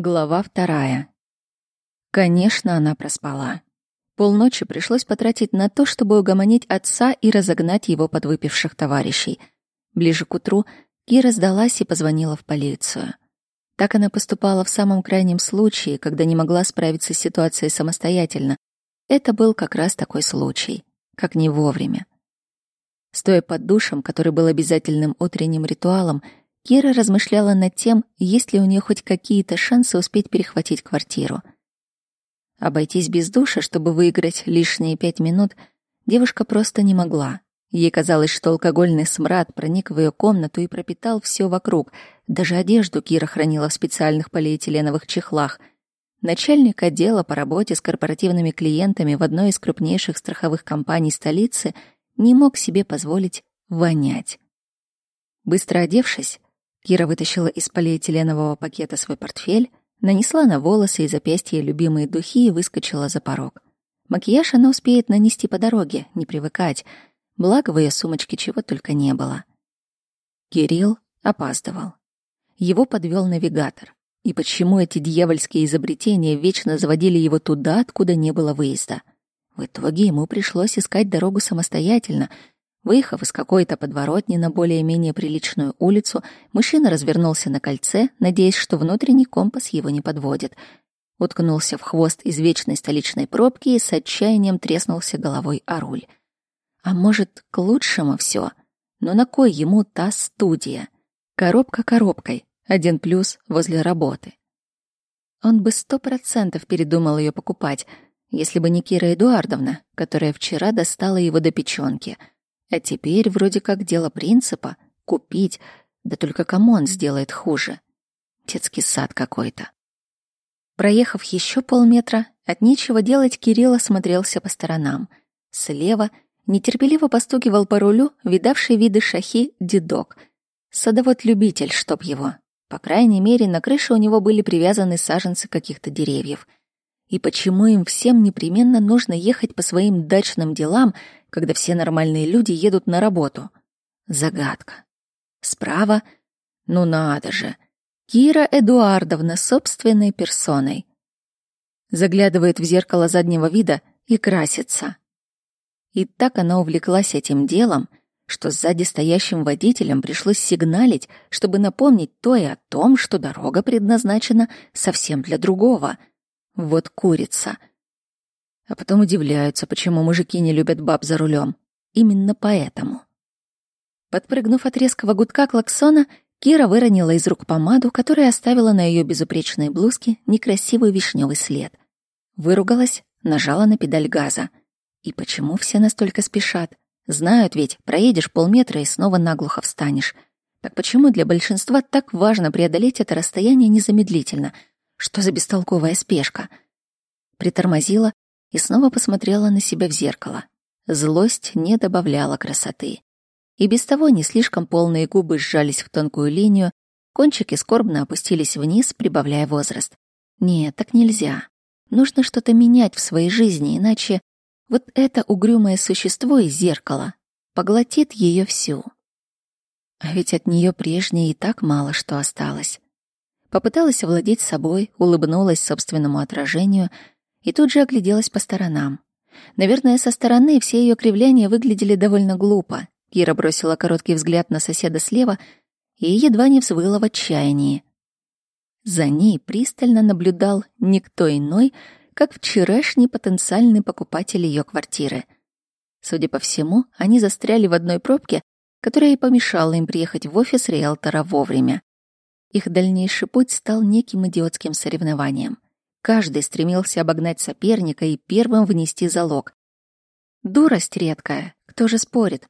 Глава вторая. Конечно, она проспала. Полночи пришлось потратить на то, чтобы угомонить отца и разогнать его подвыпивших товарищей. Ближе к утру Кира сдалась и позвонила в полицию. Так она поступала в самом крайнем случае, когда не могла справиться с ситуацией самостоятельно. Это был как раз такой случай, как не вовремя. Стоя под душем, который был обязательным утренним ритуалом, Кира размышляла над тем, есть ли у нее хоть какие-то шансы успеть перехватить квартиру. Обойтись без душа, чтобы выиграть лишние пять минут, девушка просто не могла. Ей казалось, что алкогольный смрад проник в ее комнату и пропитал все вокруг. Даже одежду Кира хранила в специальных полиэтиленовых чехлах. Начальник отдела по работе с корпоративными клиентами в одной из крупнейших страховых компаний столицы не мог себе позволить вонять. Быстро одевшись, Кира вытащила из полиэтиленового пакета свой портфель, нанесла на волосы и запястья любимые духи и выскочила за порог. Макияж она успеет нанести по дороге, не привыкать. Благо в ее сумочке чего только не было. Кирилл опаздывал. Его подвел навигатор. И почему эти дьявольские изобретения вечно заводили его туда, откуда не было выезда? В итоге ему пришлось искать дорогу самостоятельно — Выехав из какой-то подворотни на более-менее приличную улицу, мужчина развернулся на кольце, надеясь, что внутренний компас его не подводит. Уткнулся в хвост извечной столичной пробки и с отчаянием треснулся головой о руль. А может, к лучшему все? Но на кой ему та студия? Коробка коробкой, один плюс возле работы. Он бы сто процентов передумал ее покупать, если бы не Кира Эдуардовна, которая вчера достала его до печенки — а теперь вроде как дело принципа — купить, да только кому он сделает хуже? Детский сад какой-то. Проехав еще полметра, от нечего делать Кирилл осмотрелся по сторонам. Слева нетерпеливо постукивал по рулю видавший виды шахи дедок. Садовод-любитель, чтоб его. По крайней мере, на крыше у него были привязаны саженцы каких-то деревьев. И почему им всем непременно нужно ехать по своим дачным делам, когда все нормальные люди едут на работу? Загадка. Справа? Ну надо же. Кира Эдуардовна собственной персоной. Заглядывает в зеркало заднего вида и красится. И так она увлеклась этим делом, что сзади стоящим водителям пришлось сигналить, чтобы напомнить то и о том, что дорога предназначена совсем для другого — вот курица. А потом удивляются, почему мужики не любят баб за рулем. Именно поэтому. Подпрыгнув от резкого гудка клаксона, Кира выронила из рук помаду, которая оставила на ее безупречной блузке некрасивый вишневый след. Выругалась, нажала на педаль газа. И почему все настолько спешат? Знают ведь, проедешь полметра и снова наглухо встанешь. Так почему для большинства так важно преодолеть это расстояние незамедлительно — что за бестолковая спешка? Притормозила и снова посмотрела на себя в зеркало. Злость не добавляла красоты. И без того не слишком полные губы сжались в тонкую линию, кончики скорбно опустились вниз, прибавляя возраст. Нет, так нельзя. Нужно что-то менять в своей жизни, иначе вот это угрюмое существо из зеркала поглотит ее всю. А ведь от нее прежней и так мало что осталось. Попыталась овладеть собой, улыбнулась собственному отражению и тут же огляделась по сторонам. Наверное, со стороны все ее кривляния выглядели довольно глупо. Кира бросила короткий взгляд на соседа слева и едва не взвыла в отчаянии. За ней пристально наблюдал никто иной, как вчерашний потенциальный покупатель ее квартиры. Судя по всему, они застряли в одной пробке, которая и помешала им приехать в офис риэлтора вовремя. Их дальнейший путь стал неким идиотским соревнованием. Каждый стремился обогнать соперника и первым внести залог. Дурость редкая, кто же спорит?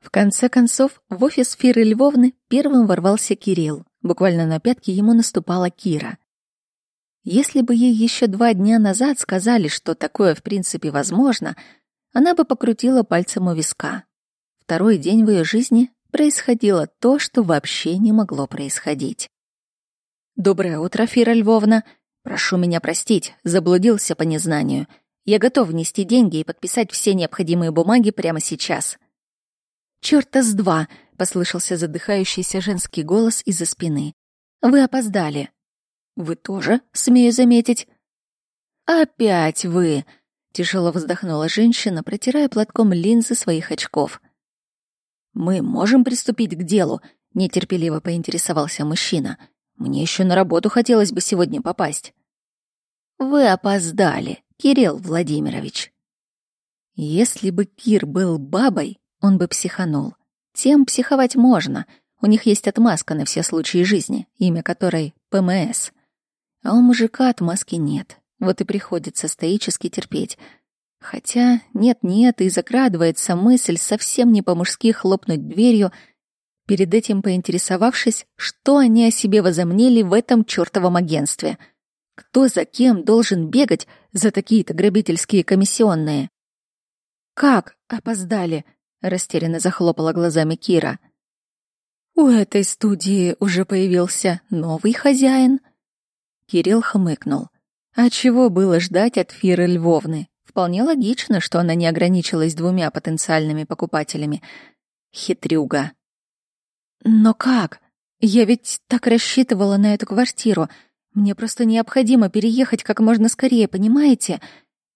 В конце концов, в офис Фиры Львовны первым ворвался Кирилл. Буквально на пятки ему наступала Кира. Если бы ей еще два дня назад сказали, что такое в принципе возможно, она бы покрутила пальцем у виска. Второй день в ее жизни происходило то, что вообще не могло происходить. «Доброе утро, Фира Львовна. Прошу меня простить, заблудился по незнанию. Я готов внести деньги и подписать все необходимые бумаги прямо сейчас». «Чёрта с два!» — послышался задыхающийся женский голос из-за спины. «Вы опоздали». Вы тоже, смею заметить. Опять вы, тяжело вздохнула женщина, протирая платком линзы своих очков. Мы можем приступить к делу, нетерпеливо поинтересовался мужчина. Мне еще на работу хотелось бы сегодня попасть. Вы опоздали, Кирилл Владимирович. Если бы Кир был бабой, он бы психанул. Тем психовать можно. У них есть отмазка на все случаи жизни, имя которой ПМС. А у мужика отмазки нет. Вот и приходится стоически терпеть. Хотя нет-нет, и закрадывается мысль совсем не по-мужски хлопнуть дверью, перед этим поинтересовавшись, что они о себе возомнили в этом чёртовом агентстве. Кто за кем должен бегать за такие-то грабительские комиссионные? «Как опоздали?» — растерянно захлопала глазами Кира. «У этой студии уже появился новый хозяин». Кирилл хмыкнул. А чего было ждать от Фиры Львовны? Вполне логично, что она не ограничилась двумя потенциальными покупателями. Хитрюга. Но как? Я ведь так рассчитывала на эту квартиру. Мне просто необходимо переехать как можно скорее, понимаете?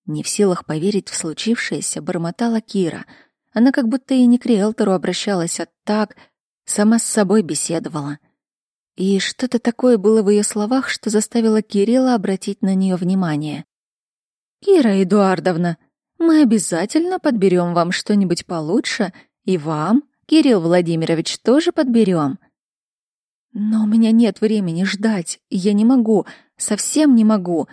Не в силах поверить в случившееся, бормотала Кира. Она как будто и не к риэлтору обращалась, а так сама с собой беседовала. И что-то такое было в ее словах, что заставило Кирилла обратить на нее внимание. «Кира Эдуардовна, мы обязательно подберем вам что-нибудь получше, и вам, Кирилл Владимирович, тоже подберем. Но у меня нет времени ждать, я не могу, совсем не могу.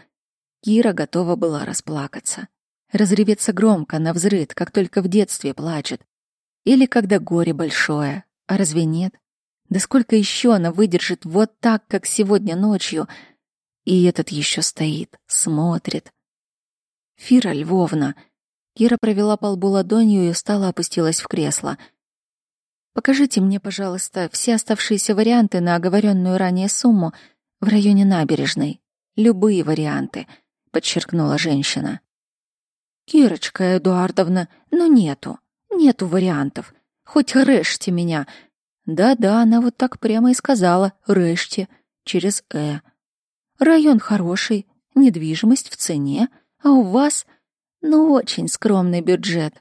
Кира готова была расплакаться. Разреветься громко, на взрыд, как только в детстве плачет. Или когда горе большое. А разве нет? Да сколько еще она выдержит вот так, как сегодня ночью? И этот еще стоит, смотрит. Фира Львовна. Кира провела по лбу ладонью и устало опустилась в кресло. Покажите мне, пожалуйста, все оставшиеся варианты на оговоренную ранее сумму в районе набережной. Любые варианты — подчеркнула женщина. Кирочка Эдуардовна, ну нету, нету вариантов. Хоть режьте меня. Да-да, она вот так прямо и сказала, режьте, через «э». Район хороший, недвижимость в цене, а у вас, ну, очень скромный бюджет.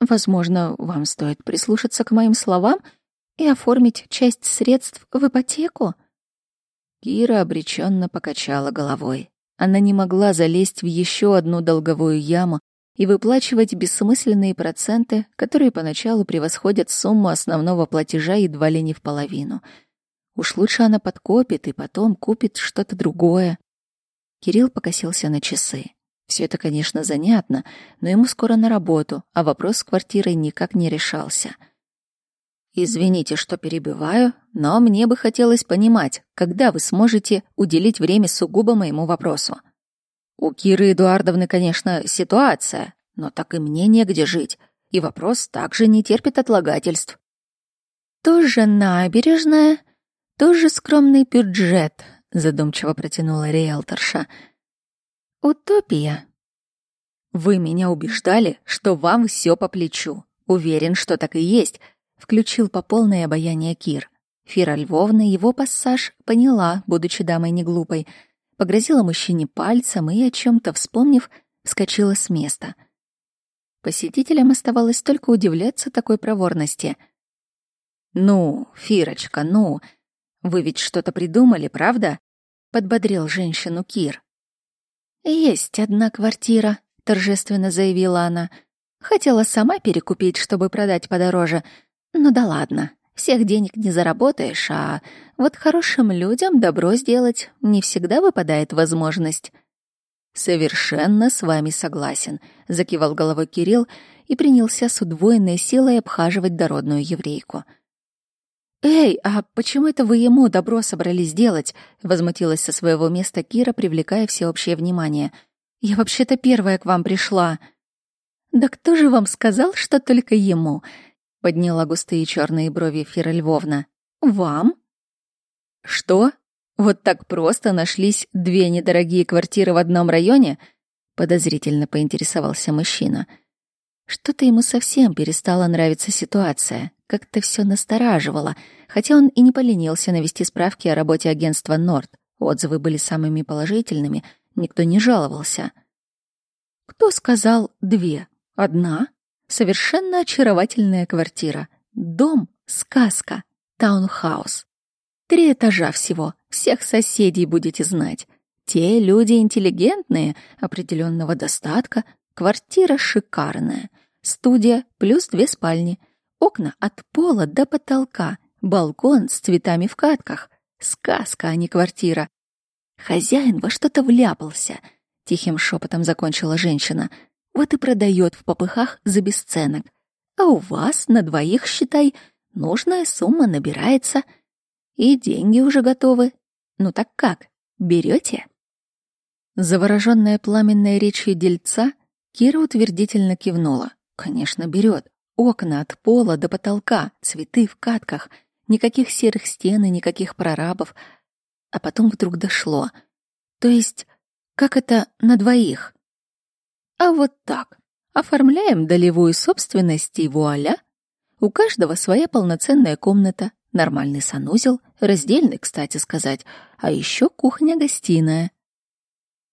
Возможно, вам стоит прислушаться к моим словам и оформить часть средств в ипотеку?» Кира обреченно покачала головой. Она не могла залезть в еще одну долговую яму и выплачивать бессмысленные проценты, которые поначалу превосходят сумму основного платежа едва ли не в половину. Уж лучше она подкопит и потом купит что-то другое. Кирилл покосился на часы. Все это, конечно, занятно, но ему скоро на работу, а вопрос с квартирой никак не решался — Извините, что перебиваю, но мне бы хотелось понимать, когда вы сможете уделить время сугубо моему вопросу. У Киры Эдуардовны, конечно, ситуация, но так и мне негде жить, и вопрос также не терпит отлагательств. Тоже набережная, тоже скромный бюджет, задумчиво протянула риэлторша. Утопия. Вы меня убеждали, что вам все по плечу. Уверен, что так и есть — Включил по полной обаяние Кир. Фира Львовна его пассаж поняла, будучи дамой неглупой, погрозила мужчине пальцем и, о чем то вспомнив, вскочила с места. Посетителям оставалось только удивляться такой проворности. «Ну, Фирочка, ну, вы ведь что-то придумали, правда?» — подбодрил женщину Кир. «Есть одна квартира», — торжественно заявила она. «Хотела сама перекупить, чтобы продать подороже, ну да ладно, всех денег не заработаешь, а вот хорошим людям добро сделать не всегда выпадает возможность. Совершенно с вами согласен, закивал головой Кирилл и принялся с удвоенной силой обхаживать дородную еврейку. «Эй, а почему это вы ему добро собрались делать?» — возмутилась со своего места Кира, привлекая всеобщее внимание. «Я вообще-то первая к вам пришла». «Да кто же вам сказал, что только ему?» подняла густые черные брови Фира Львовна. Вам? Что? Вот так просто нашлись две недорогие квартиры в одном районе? Подозрительно поинтересовался мужчина. Что-то ему совсем перестала нравиться ситуация. Как-то все настораживало, хотя он и не поленился навести справки о работе агентства «Норд». Отзывы были самыми положительными, никто не жаловался. Кто сказал «две»? Одна? Совершенно очаровательная квартира. Дом — сказка. Таунхаус. Три этажа всего. Всех соседей будете знать. Те люди интеллигентные, определенного достатка. Квартира шикарная. Студия плюс две спальни. Окна от пола до потолка. Балкон с цветами в катках. Сказка, а не квартира. Хозяин во что-то вляпался. Тихим шепотом закончила женщина. Вот и продает в попыхах за бесценок. А у вас на двоих, считай, нужная сумма набирается. И деньги уже готовы. Ну так как, берете? Завороженная пламенной речью дельца, Кира утвердительно кивнула. Конечно, берет. Окна от пола до потолка, цветы в катках, никаких серых стен и никаких прорабов. А потом вдруг дошло. То есть, как это на двоих? А вот так. Оформляем долевую собственность и вуаля. У каждого своя полноценная комната, нормальный санузел, раздельный, кстати сказать, а еще кухня-гостиная.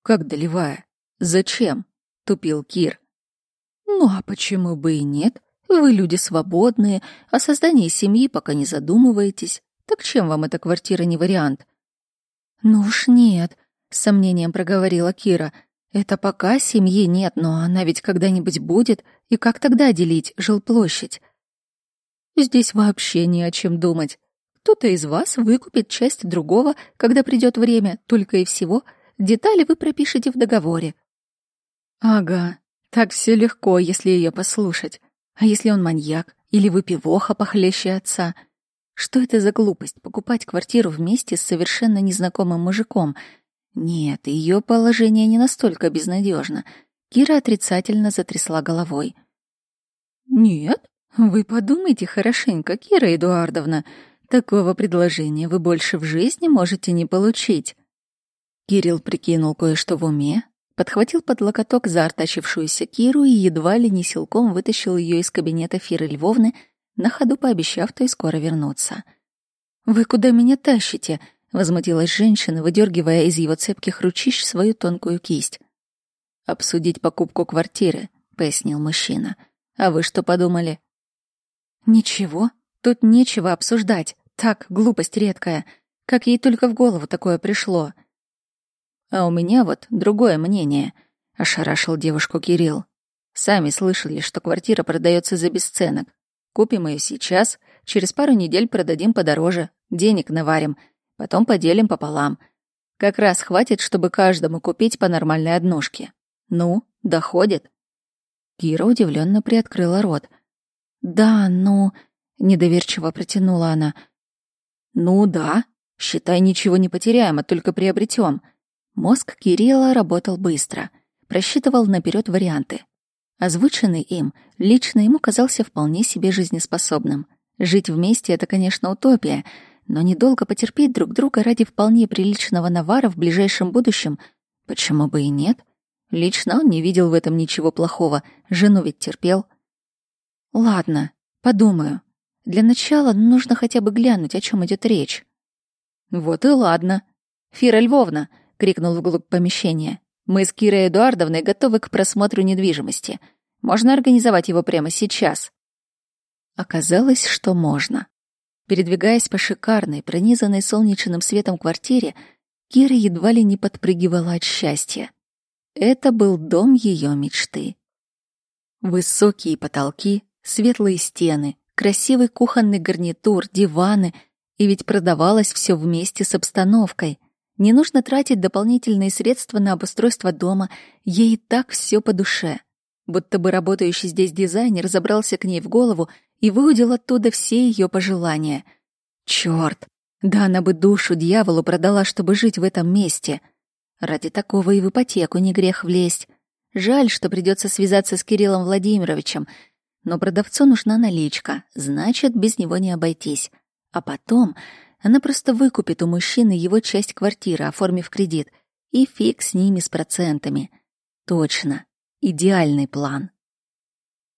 «Как долевая? Зачем?» — тупил Кир. «Ну а почему бы и нет? Вы люди свободные, о создании семьи пока не задумываетесь. Так чем вам эта квартира не вариант?» «Ну уж нет», — с сомнением проговорила Кира. «Это пока семьи нет, но она ведь когда-нибудь будет, и как тогда делить жилплощадь?» «Здесь вообще не о чем думать. Кто-то из вас выкупит часть другого, когда придет время, только и всего — Детали вы пропишете в договоре. Ага, так все легко, если ее послушать. А если он маньяк или выпивоха похлеще отца? Что это за глупость покупать квартиру вместе с совершенно незнакомым мужиком? Нет, ее положение не настолько безнадежно. Кира отрицательно затрясла головой. Нет, вы подумайте хорошенько, Кира Эдуардовна. Такого предложения вы больше в жизни можете не получить. Кирилл прикинул кое-что в уме, подхватил под локоток заортачившуюся Киру и едва ли не силком вытащил ее из кабинета Фиры Львовны, на ходу пообещав той скоро вернуться. «Вы куда меня тащите?» — возмутилась женщина, выдергивая из его цепких ручищ свою тонкую кисть. «Обсудить покупку квартиры», — пояснил мужчина. «А вы что подумали?» «Ничего, тут нечего обсуждать. Так, глупость редкая. Как ей только в голову такое пришло?» А у меня вот другое мнение, ошарашил девушку Кирилл. Сами слышали, что квартира продается за бесценок. Купим ее сейчас, через пару недель продадим подороже, денег наварим, потом поделим пополам. Как раз хватит, чтобы каждому купить по нормальной однушке. Ну, доходит. Кира удивленно приоткрыла рот. Да, ну, недоверчиво протянула она. Ну да, считай, ничего не потеряем, а только приобретем. Мозг Кирилла работал быстро, просчитывал наперед варианты. Озвученный им лично ему казался вполне себе жизнеспособным. Жить вместе — это, конечно, утопия, но недолго потерпеть друг друга ради вполне приличного навара в ближайшем будущем — почему бы и нет? Лично он не видел в этом ничего плохого, жену ведь терпел. Ладно, подумаю. Для начала нужно хотя бы глянуть, о чем идет речь. Вот и ладно. Фира Львовна, — крикнул вглубь помещения. «Мы с Кирой Эдуардовной готовы к просмотру недвижимости. Можно организовать его прямо сейчас?» Оказалось, что можно. Передвигаясь по шикарной, пронизанной солнечным светом квартире, Кира едва ли не подпрыгивала от счастья. Это был дом ее мечты. Высокие потолки, светлые стены, красивый кухонный гарнитур, диваны, и ведь продавалось все вместе с обстановкой. Не нужно тратить дополнительные средства на обустройство дома, ей и так все по душе. Будто бы работающий здесь дизайнер забрался к ней в голову и выудил оттуда все ее пожелания. Черт, да она бы душу дьяволу продала, чтобы жить в этом месте. Ради такого и в ипотеку не грех влезть. Жаль, что придется связаться с Кириллом Владимировичем, но продавцу нужна наличка, значит, без него не обойтись. А потом она просто выкупит у мужчины его часть квартиры, оформив кредит, и фиг с ними с процентами. Точно. Идеальный план.